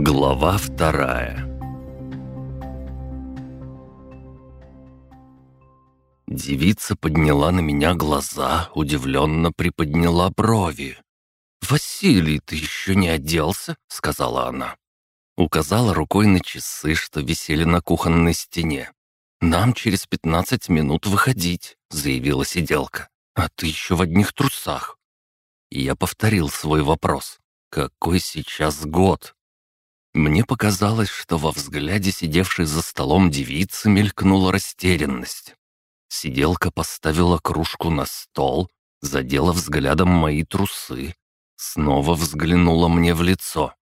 Глава вторая Девица подняла на меня глаза, удивленно приподняла брови. «Василий, ты еще не оделся?» — сказала она. Указала рукой на часы, что висели на кухонной стене. «Нам через пятнадцать минут выходить», — заявила сиделка. «А ты еще в одних трусах». Я повторил свой вопрос. «Какой сейчас год?» Мне показалось, что во взгляде сидевшей за столом девицы мелькнула растерянность. Сиделка поставила кружку на стол, задела взглядом мои трусы, снова взглянула мне в лицо.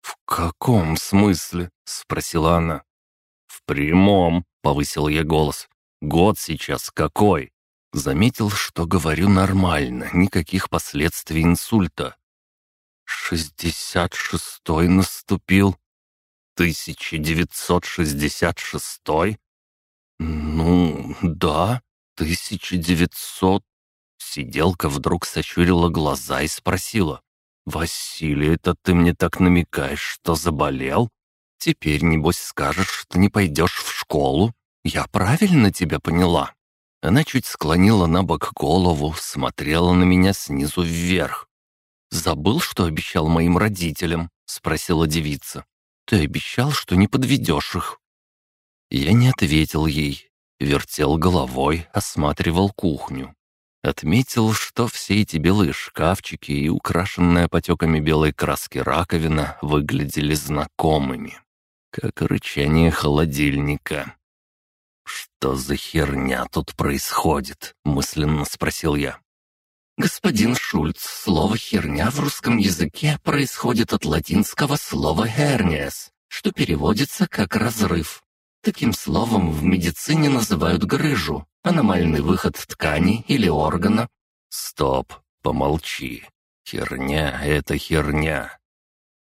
«В каком смысле?» — спросила она. «В прямом», — повысил я голос. «Год сейчас какой?» Заметил, что говорю нормально, никаких последствий инсульта. «Шестьдесят шестой наступил». «Тысяча девятьсот шестьдесят шестой?» «Ну, да, тысяча девятьсот...» Сиделка вдруг сощурила глаза и спросила. «Василий, это ты мне так намекаешь, что заболел? Теперь, небось, скажешь, что не пойдешь в школу? Я правильно тебя поняла?» Она чуть склонила на бок голову, смотрела на меня снизу вверх. «Забыл, что обещал моим родителям?» — спросила девица. «Ты обещал, что не подведешь их». Я не ответил ей, вертел головой, осматривал кухню. Отметил, что все эти белые шкафчики и украшенная потеками белой краски раковина выглядели знакомыми, как рычание холодильника. «Что за херня тут происходит?» — мысленно спросил я. «Господин Шульц, слово «херня» в русском языке происходит от латинского слова «hernias», что переводится как «разрыв». Таким словом в медицине называют грыжу, аномальный выход ткани или органа. Стоп, помолчи. Херня — это херня.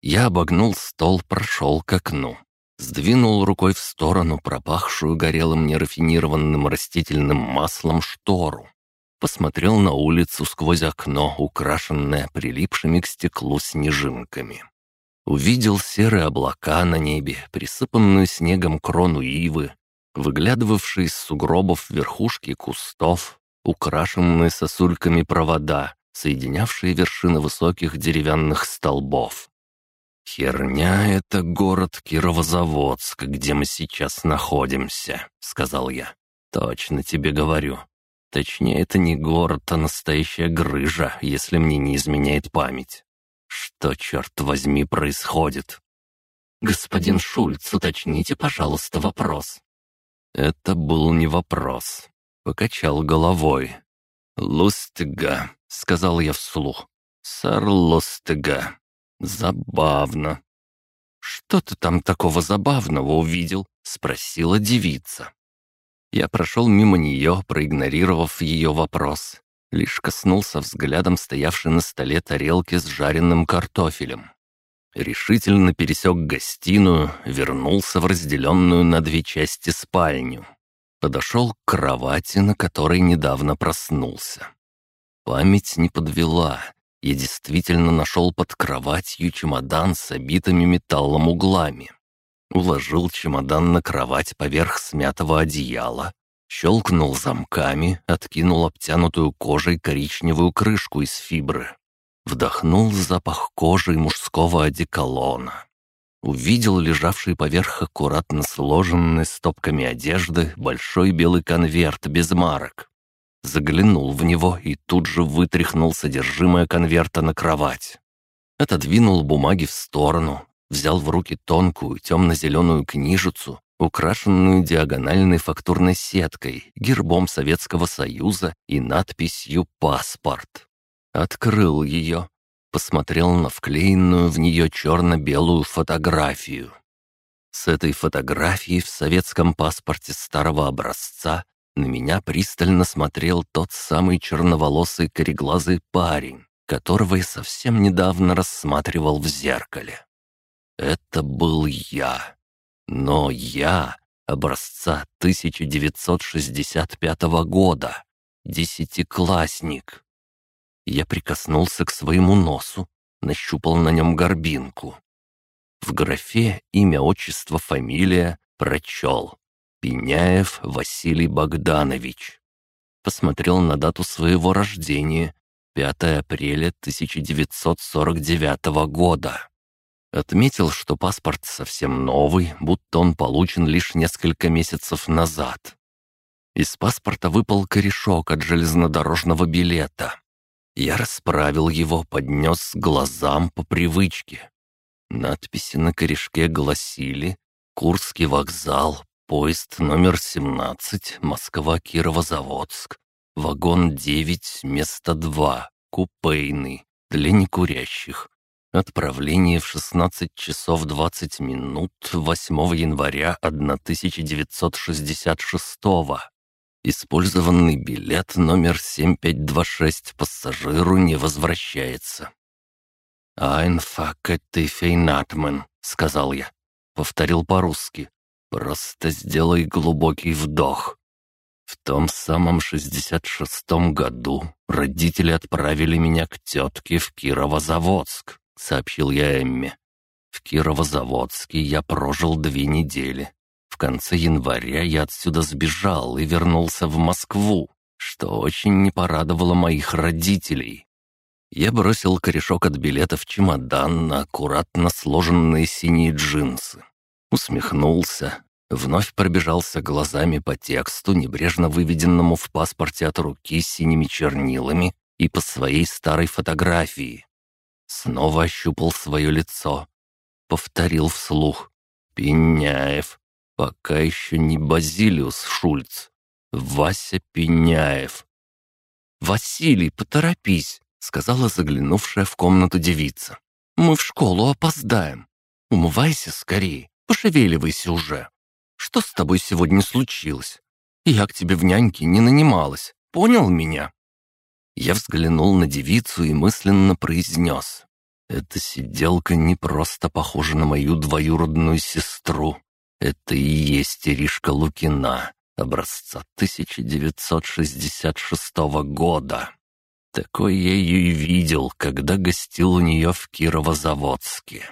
Я обогнул стол, прошел к окну. Сдвинул рукой в сторону пропахшую горелым нерафинированным растительным маслом штору. Посмотрел на улицу сквозь окно, украшенное прилипшими к стеклу снежинками. Увидел серые облака на небе, присыпанную снегом крону ивы, выглядывавшие из сугробов верхушки кустов, украшенные сосульками провода, соединявшие вершины высоких деревянных столбов. «Херня — это город Кировозаводск, где мы сейчас находимся», — сказал я. «Точно тебе говорю. Точнее, это не город, а настоящая грыжа, если мне не изменяет память. Что, черт возьми, происходит? Господин Шульц, уточните, пожалуйста, вопрос. Это был не вопрос. Покачал головой. «Лустыга», — сказал я вслух. «Сэр Лустыга. Забавно». «Что ты там такого забавного увидел?» — спросила девица. Я прошел мимо нее, проигнорировав ее вопрос, лишь коснулся взглядом стоявшей на столе тарелки с жареным картофелем. Решительно пересек гостиную, вернулся в разделенную на две части спальню. Подошел к кровати, на которой недавно проснулся. Память не подвела. Я действительно нашел под кроватью чемодан с обитыми металлом углами. Уложил чемодан на кровать поверх смятого одеяла, Щелкнул замками, откинул обтянутую кожей коричневую крышку из фибры. Вдохнул запах кожи и мужского одеколона. Увидел лежавший поверх аккуратно сложенной стопками одежды большой белый конверт без марок. Заглянул в него и тут же вытряхнул содержимое конверта на кровать. Отодвинул бумаги в сторону, взял в руки тонкую темно-зеленую книжицу украшенную диагональной фактурной сеткой, гербом Советского Союза и надписью «Паспорт». Открыл ее, посмотрел на вклеенную в нее черно-белую фотографию. С этой фотографией в советском паспорте старого образца на меня пристально смотрел тот самый черноволосый кореглазый парень, которого я совсем недавно рассматривал в зеркале. Это был я. Но я образца 1965 года, десятиклассник. Я прикоснулся к своему носу, нащупал на нем горбинку. В графе имя, отчество, фамилия прочел. Пеняев Василий Богданович. Посмотрел на дату своего рождения. 5 апреля 1949 года. Отметил, что паспорт совсем новый, будто он получен лишь несколько месяцев назад. Из паспорта выпал корешок от железнодорожного билета. Я расправил его, поднес глазам по привычке. Надписи на корешке гласили «Курский вокзал, поезд номер 17, Москва-Кировозаводск, вагон 9, место 2, купейный, для некурящих. Отправление в 16 часов 20 минут 8 января 1966 -го. Использованный билет номер 7526 пассажиру не возвращается. «Ein факетты фейнатмен», — сказал я. Повторил по-русски. «Просто сделай глубокий вдох». В том самом 66-м году родители отправили меня к тетке в Кировозаводск, сообщил я Эмме. В Кировозаводске я прожил две недели. В конце января я отсюда сбежал и вернулся в Москву, что очень не порадовало моих родителей. Я бросил корешок от билета в чемодан на аккуратно сложенные синие джинсы. Усмехнулся, вновь пробежался глазами по тексту, небрежно выведенному в паспорте от руки синими чернилами и по своей старой фотографии. Снова ощупал свое лицо. Повторил вслух. «Пеняев. Пока еще не Базилиус Шульц. Вася Пеняев». «Василий, поторопись!» сказала заглянувшая в комнату девица. «Мы в школу опоздаем. Умывайся скорее, пошевеливайся уже. Что с тобой сегодня случилось? Я к тебе в няньке не нанималась, понял меня?» Я взглянул на девицу и мысленно произнес. «Эта сиделка не просто похожа на мою двоюродную сестру. Это и есть Иришка Лукина, образца 1966 года. Такой я ее и видел, когда гостил у нее в Кировозаводске.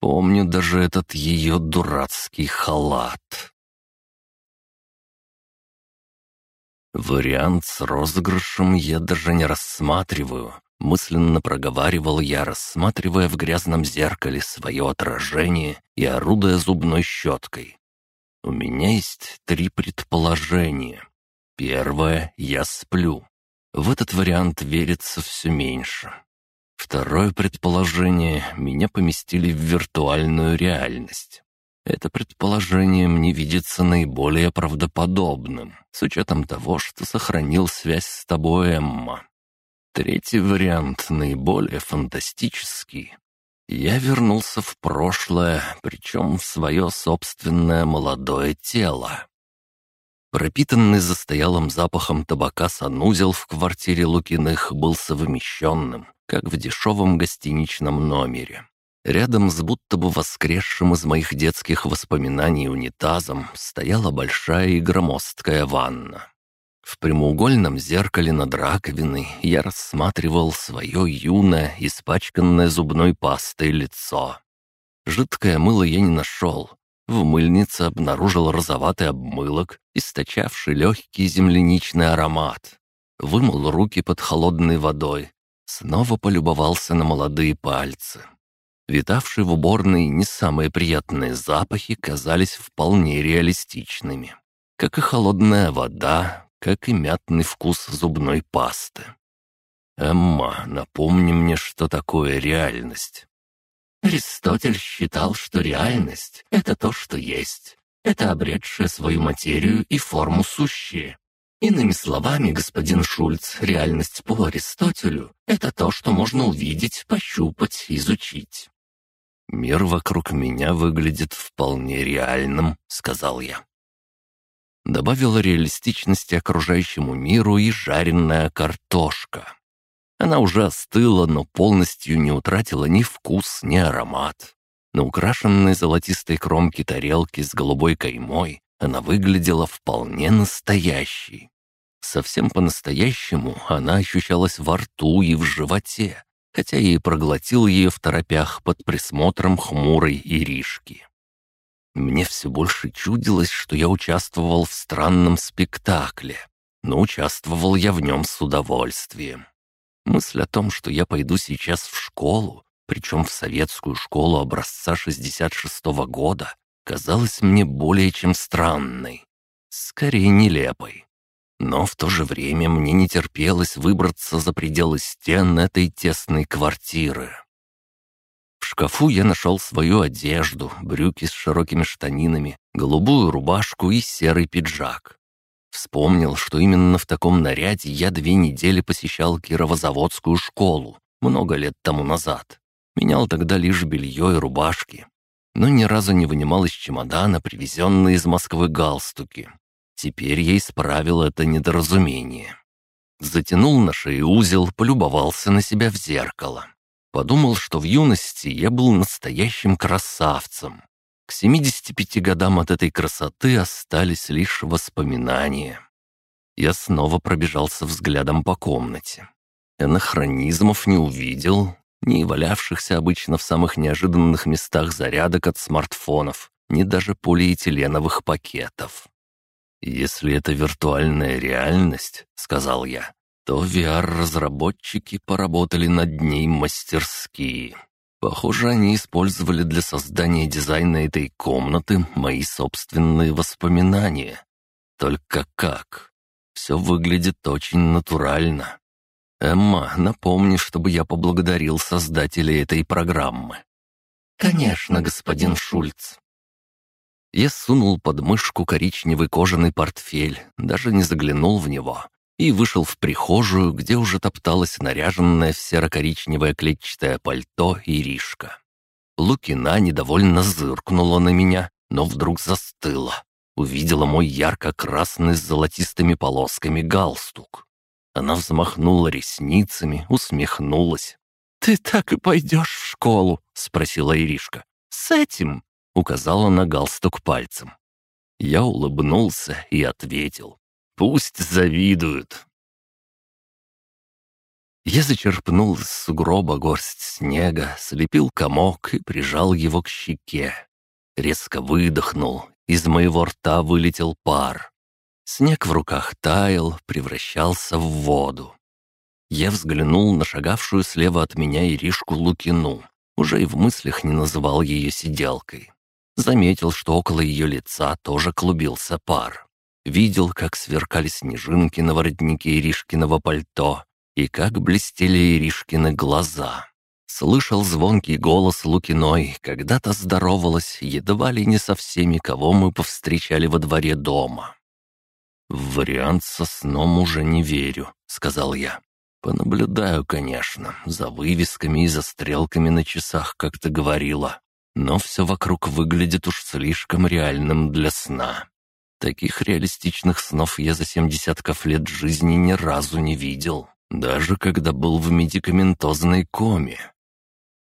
Помню даже этот ее дурацкий халат. Вариант с розыгрышем я даже не рассматриваю. Мысленно проговаривал я, рассматривая в грязном зеркале свое отражение и орудуя зубной щеткой. У меня есть три предположения. Первое — я сплю. В этот вариант верится все меньше. Второе предположение — меня поместили в виртуальную реальность. Это предположение мне видится наиболее правдоподобным, с учетом того, что сохранил связь с тобой, Эмма. Третий вариант наиболее фантастический. Я вернулся в прошлое, причем в свое собственное молодое тело. Пропитанный застоялым запахом табака санузел в квартире Лукиных был совмещенным, как в дешевом гостиничном номере. Рядом с будто бы воскресшим из моих детских воспоминаний унитазом стояла большая и громоздкая ванна. В прямоугольном зеркале над раковиной я рассматривал свое юное, испачканное зубной пастой лицо. Жидкое мыло я не нашел, в мыльнице обнаружил розоватый обмылок, источавший легкий земляничный аромат. Вымыл руки под холодной водой. Снова полюбовался на молодые пальцы. Витавшие в уборной не самые приятные запахи казались вполне реалистичными. Как и холодная вода, как и мятный вкус зубной пасты. «Эмма, напомни мне, что такое реальность». Аристотель считал, что реальность — это то, что есть. Это обретшее свою материю и форму сущее. Иными словами, господин Шульц, реальность по Аристотелю — это то, что можно увидеть, пощупать, изучить. «Мир вокруг меня выглядит вполне реальным», — сказал я. Добавила реалистичности окружающему миру и жареная картошка. Она уже остыла, но полностью не утратила ни вкус, ни аромат. На украшенной золотистой кромке тарелки с голубой каймой она выглядела вполне настоящей. Совсем по-настоящему она ощущалась во рту и в животе, хотя и проглотил ее в торопях под присмотром хмурой Иришки. Мне все больше чудилось, что я участвовал в странном спектакле, но участвовал я в нем с удовольствием. Мысль о том, что я пойду сейчас в школу, причем в советскую школу образца 66 -го года, казалась мне более чем странной, скорее нелепой. Но в то же время мне не терпелось выбраться за пределы стен этой тесной квартиры. В шкафу я нашел свою одежду, брюки с широкими штанинами, голубую рубашку и серый пиджак. Вспомнил, что именно в таком наряде я две недели посещал Кировозаводскую школу много лет тому назад. Менял тогда лишь белье и рубашки, но ни разу не вынимал из чемодана привезенные из Москвы галстуки. Теперь я исправил это недоразумение. Затянул на шее узел, полюбовался на себя в зеркало. Подумал, что в юности я был настоящим красавцем. К 75 годам от этой красоты остались лишь воспоминания. Я снова пробежался взглядом по комнате. Анахронизмов не увидел, ни валявшихся обычно в самых неожиданных местах зарядок от смартфонов, ни даже полиэтиленовых пакетов. «Если это виртуальная реальность», — сказал я, то VR-разработчики поработали над ней мастерски. Похоже, они использовали для создания дизайна этой комнаты мои собственные воспоминания. Только как? Все выглядит очень натурально. Эмма, напомни, чтобы я поблагодарил создателей этой программы. «Конечно, господин Шульц», я сунул под мышку коричневый кожаный портфель, даже не заглянул в него, и вышел в прихожую, где уже топталась наряженная в серо-коричневое клетчатое пальто Иришка. Лукина недовольно зыркнула на меня, но вдруг застыла. Увидела мой ярко-красный с золотистыми полосками галстук. Она взмахнула ресницами, усмехнулась. «Ты так и пойдешь в школу?» — спросила Иришка. «С этим?» Указала на галстук пальцем. Я улыбнулся и ответил. «Пусть завидуют». Я зачерпнул из сугроба горсть снега, слепил комок и прижал его к щеке. Резко выдохнул, из моего рта вылетел пар. Снег в руках таял, превращался в воду. Я взглянул на шагавшую слева от меня Иришку Лукину. Уже и в мыслях не называл ее сиделкой. Заметил, что около ее лица тоже клубился пар. Видел, как сверкали снежинки на воротнике Иришкиного пальто и как блестели Иришкины глаза. Слышал звонкий голос Лукиной, когда-то здоровалась едва ли не со всеми, кого мы повстречали во дворе дома. «В вариант со сном уже не верю», — сказал я. «Понаблюдаю, конечно, за вывесками и за стрелками на часах, как ты говорила но все вокруг выглядит уж слишком реальным для сна. Таких реалистичных снов я за семь десятков лет жизни ни разу не видел, даже когда был в медикаментозной коме.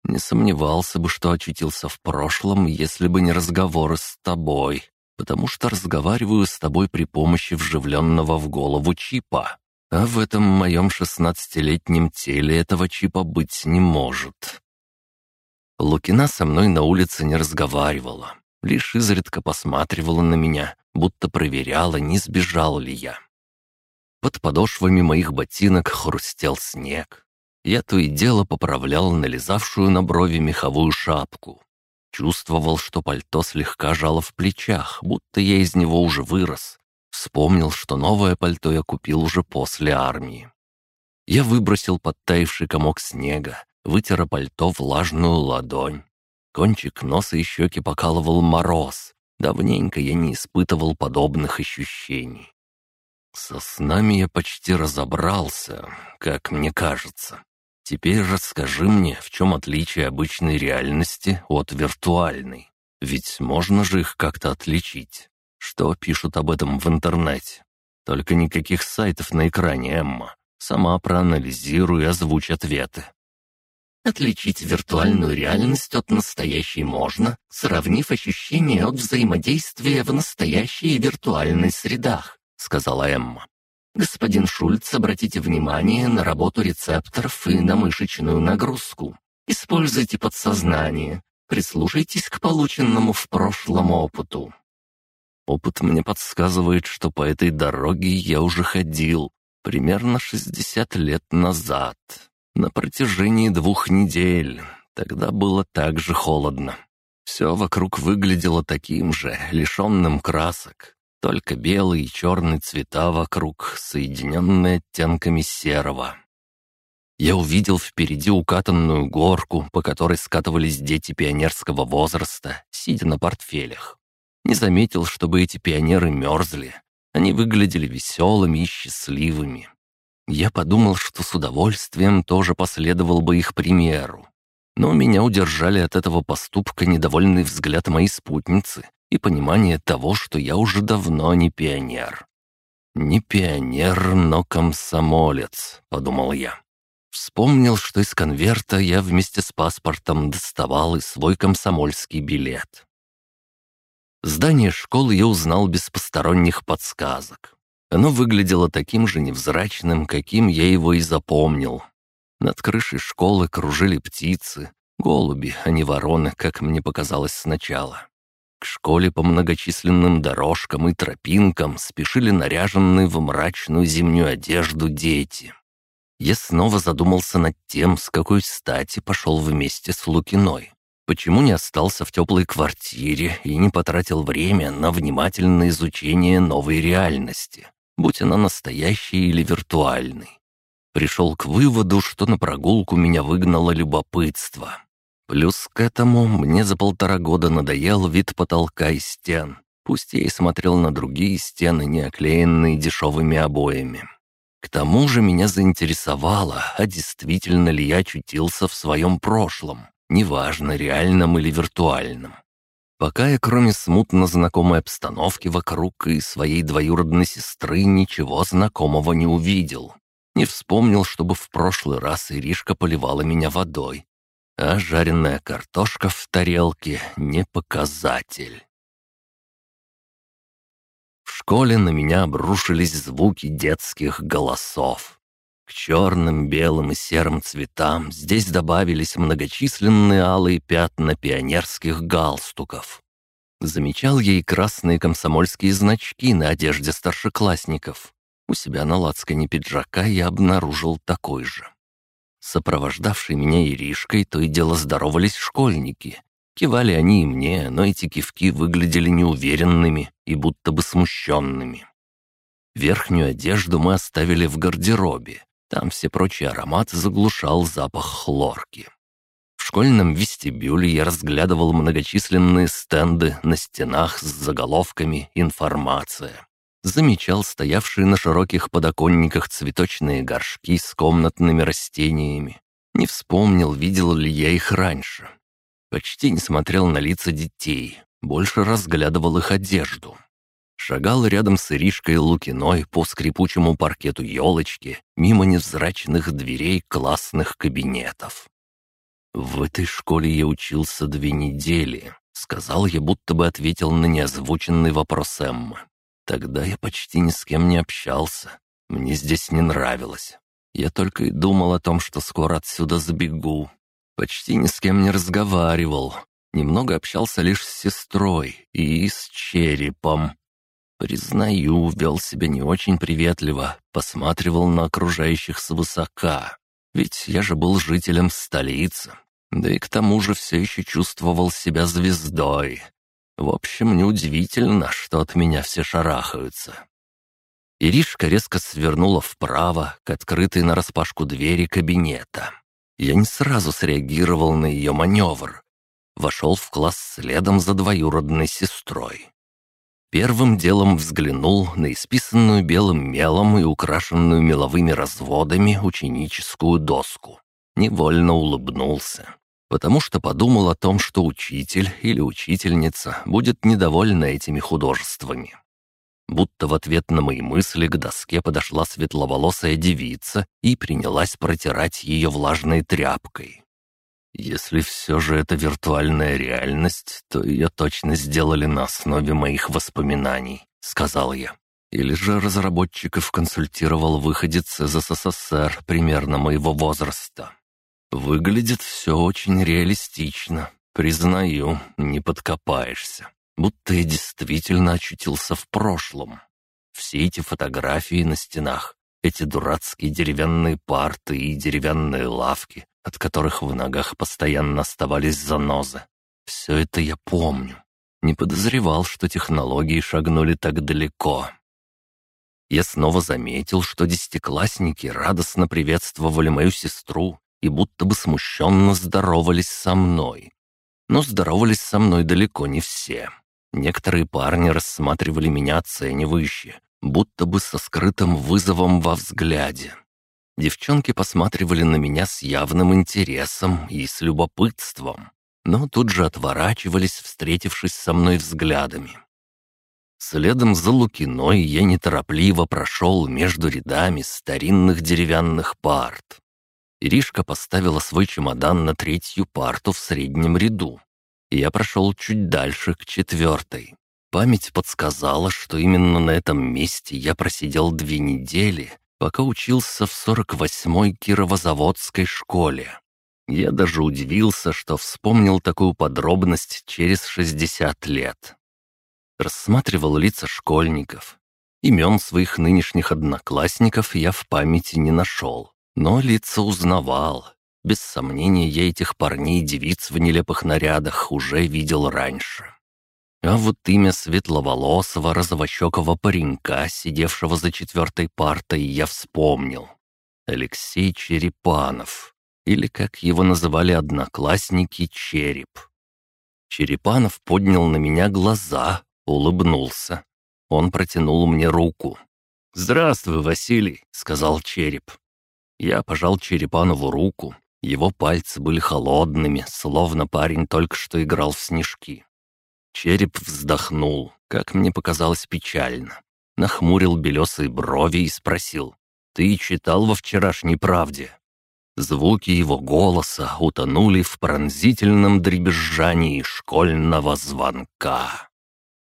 Не сомневался бы, что очутился в прошлом, если бы не разговоры с тобой, потому что разговариваю с тобой при помощи вживленного в голову чипа. А в этом моем шестнадцатилетнем теле этого чипа быть не может. Лукина со мной на улице не разговаривала, лишь изредка посматривала на меня, будто проверяла, не сбежал ли я. Под подошвами моих ботинок хрустел снег. Я то и дело поправлял налезавшую на брови меховую шапку. Чувствовал, что пальто слегка жало в плечах, будто я из него уже вырос. Вспомнил, что новое пальто я купил уже после армии. Я выбросил подтаивший комок снега, вытер пальто влажную ладонь. Кончик носа и щеки покалывал мороз. Давненько я не испытывал подобных ощущений. Со снами я почти разобрался, как мне кажется. Теперь расскажи мне, в чем отличие обычной реальности от виртуальной. Ведь можно же их как-то отличить. Что пишут об этом в интернете? Только никаких сайтов на экране, Эмма. Сама проанализируй и озвучь ответы. Отличить виртуальную реальность от настоящей можно, сравнив ощущения от взаимодействия в настоящей и виртуальной средах, сказала Эмма. Господин Шульц, обратите внимание на работу рецепторов и на мышечную нагрузку. Используйте подсознание. Прислушайтесь к полученному в прошлом опыту. Опыт мне подсказывает, что по этой дороге я уже ходил примерно 60 лет назад, на протяжении двух недель. Тогда было так же холодно. Все вокруг выглядело таким же, лишенным красок. Только белый и черный цвета вокруг, соединенные оттенками серого. Я увидел впереди укатанную горку, по которой скатывались дети пионерского возраста, сидя на портфелях. Не заметил, чтобы эти пионеры мерзли. Они выглядели веселыми и счастливыми. Я подумал, что с удовольствием тоже последовал бы их примеру. Но меня удержали от этого поступка недовольный взгляд моей спутницы и понимание того, что я уже давно не пионер. «Не пионер, но комсомолец», — подумал я. Вспомнил, что из конверта я вместе с паспортом доставал и свой комсомольский билет. Здание школы я узнал без посторонних подсказок. Оно выглядело таким же невзрачным, каким я его и запомнил. Над крышей школы кружили птицы, голуби, а не вороны, как мне показалось сначала. К школе по многочисленным дорожкам и тропинкам спешили наряженные в мрачную зимнюю одежду дети. Я снова задумался над тем, с какой стати пошел вместе с Лукиной. Почему не остался в теплой квартире и не потратил время на внимательное изучение новой реальности, будь она настоящей или виртуальной? Пришел к выводу, что на прогулку меня выгнало любопытство. Плюс к этому мне за полтора года надоел вид потолка и стен, пусть я и смотрел на другие стены, не оклеенные дешевыми обоями. К тому же меня заинтересовало, а действительно ли я очутился в своем прошлом, неважно, реальном или виртуальном. Пока я, кроме смутно знакомой обстановки вокруг и своей двоюродной сестры, ничего знакомого не увидел. Не вспомнил, чтобы в прошлый раз Иришка поливала меня водой. А жареная картошка в тарелке — не показатель. В школе на меня обрушились звуки детских голосов. К черным, белым и серым цветам здесь добавились многочисленные алые пятна пионерских галстуков. Замечал я и красные комсомольские значки на одежде старшеклассников. У себя на лацкане пиджака я обнаружил такой же. Сопровождавшие меня Иришкой то и дело здоровались школьники. Кивали они и мне, но эти кивки выглядели неуверенными и будто бы смущенными. Верхнюю одежду мы оставили в гардеробе, там все прочие ароматы заглушал запах хлорки. В школьном вестибюле я разглядывал многочисленные стенды на стенах с заголовками «Информация». Замечал стоявшие на широких подоконниках цветочные горшки с комнатными растениями. Не вспомнил, видел ли я их раньше. Почти не смотрел на лица детей, больше разглядывал их одежду шагал рядом с Иришкой Лукиной по скрипучему паркету елочки, мимо невзрачных дверей классных кабинетов. «В этой школе я учился две недели», — сказал я, будто бы ответил на неозвученный вопрос Эммы. «Тогда я почти ни с кем не общался. Мне здесь не нравилось. Я только и думал о том, что скоро отсюда забегу. Почти ни с кем не разговаривал. Немного общался лишь с сестрой и с черепом. Признаю, вел себя не очень приветливо, посматривал на окружающих свысока. Ведь я же был жителем столицы, да и к тому же все еще чувствовал себя звездой. В общем, неудивительно, что от меня все шарахаются. Иришка резко свернула вправо к открытой нараспашку двери кабинета. Я не сразу среагировал на ее маневр. Вошел в класс следом за двоюродной сестрой. Первым делом взглянул на исписанную белым мелом и украшенную меловыми разводами ученическую доску. Невольно улыбнулся, потому что подумал о том, что учитель или учительница будет недовольна этими художествами. Будто в ответ на мои мысли к доске подошла светловолосая девица и принялась протирать ее влажной тряпкой. Если все же это виртуальная реальность, то ее точно сделали на основе моих воспоминаний», — сказал я. Или же разработчиков консультировал выходец из СССР примерно моего возраста. Выглядит все очень реалистично. Признаю, не подкопаешься. Будто я действительно очутился в прошлом. Все эти фотографии на стенах, эти дурацкие деревянные парты и деревянные лавки, от которых в ногах постоянно оставались занозы. Все это я помню. Не подозревал, что технологии шагнули так далеко. Я снова заметил, что десятиклассники радостно приветствовали мою сестру и будто бы смущенно здоровались со мной. Но здоровались со мной далеко не все. Некоторые парни рассматривали меня оценивающе, будто бы со скрытым вызовом во взгляде. Девчонки посматривали на меня с явным интересом и с любопытством, но тут же отворачивались, встретившись со мной взглядами. Следом за Лукиной я неторопливо прошел между рядами старинных деревянных парт. Иришка поставила свой чемодан на третью парту в среднем ряду. Я прошел чуть дальше, к четвертой. Память подсказала, что именно на этом месте я просидел две недели, пока учился в 48-й Кировозаводской школе. Я даже удивился, что вспомнил такую подробность через 60 лет. Рассматривал лица школьников. Имен своих нынешних одноклассников я в памяти не нашел, но лица узнавал. Без сомнения, я этих парней и девиц в нелепых нарядах уже видел раньше. А вот имя светловолосого розовощекого паренька, сидевшего за четвертой партой, я вспомнил. Алексей Черепанов, или, как его называли одноклассники, Череп. Черепанов поднял на меня глаза, улыбнулся. Он протянул мне руку. «Здравствуй, Василий», — сказал Череп. Я пожал Черепанову руку. Его пальцы были холодными, словно парень только что играл в снежки. Череп вздохнул, как мне показалось печально. Нахмурил белесые брови и спросил, «Ты читал во вчерашней правде?» Звуки его голоса утонули в пронзительном дребезжании школьного звонка.